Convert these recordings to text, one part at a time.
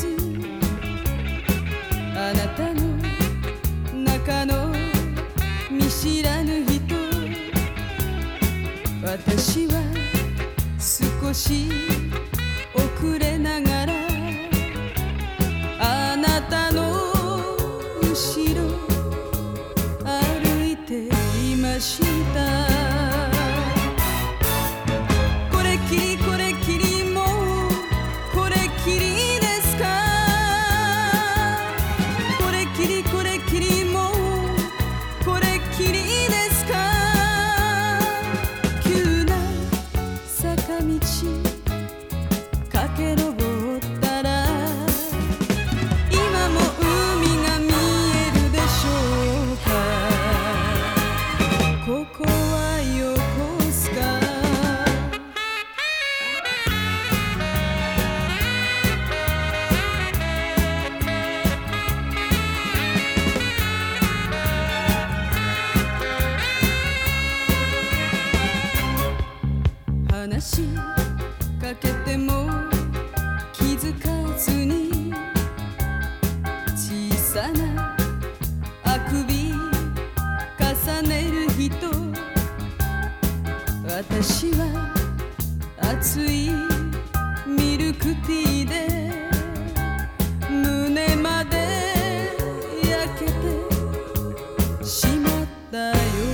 す。あなたの中の見知らぬ人。私は少し遅れながら。あなたの後ろ。歩いていました。重る人。私は熱いミルクティーで胸まで焼けてしまったよ。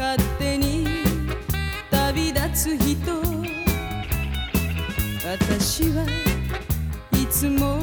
勝手に旅立つ人。私はいつも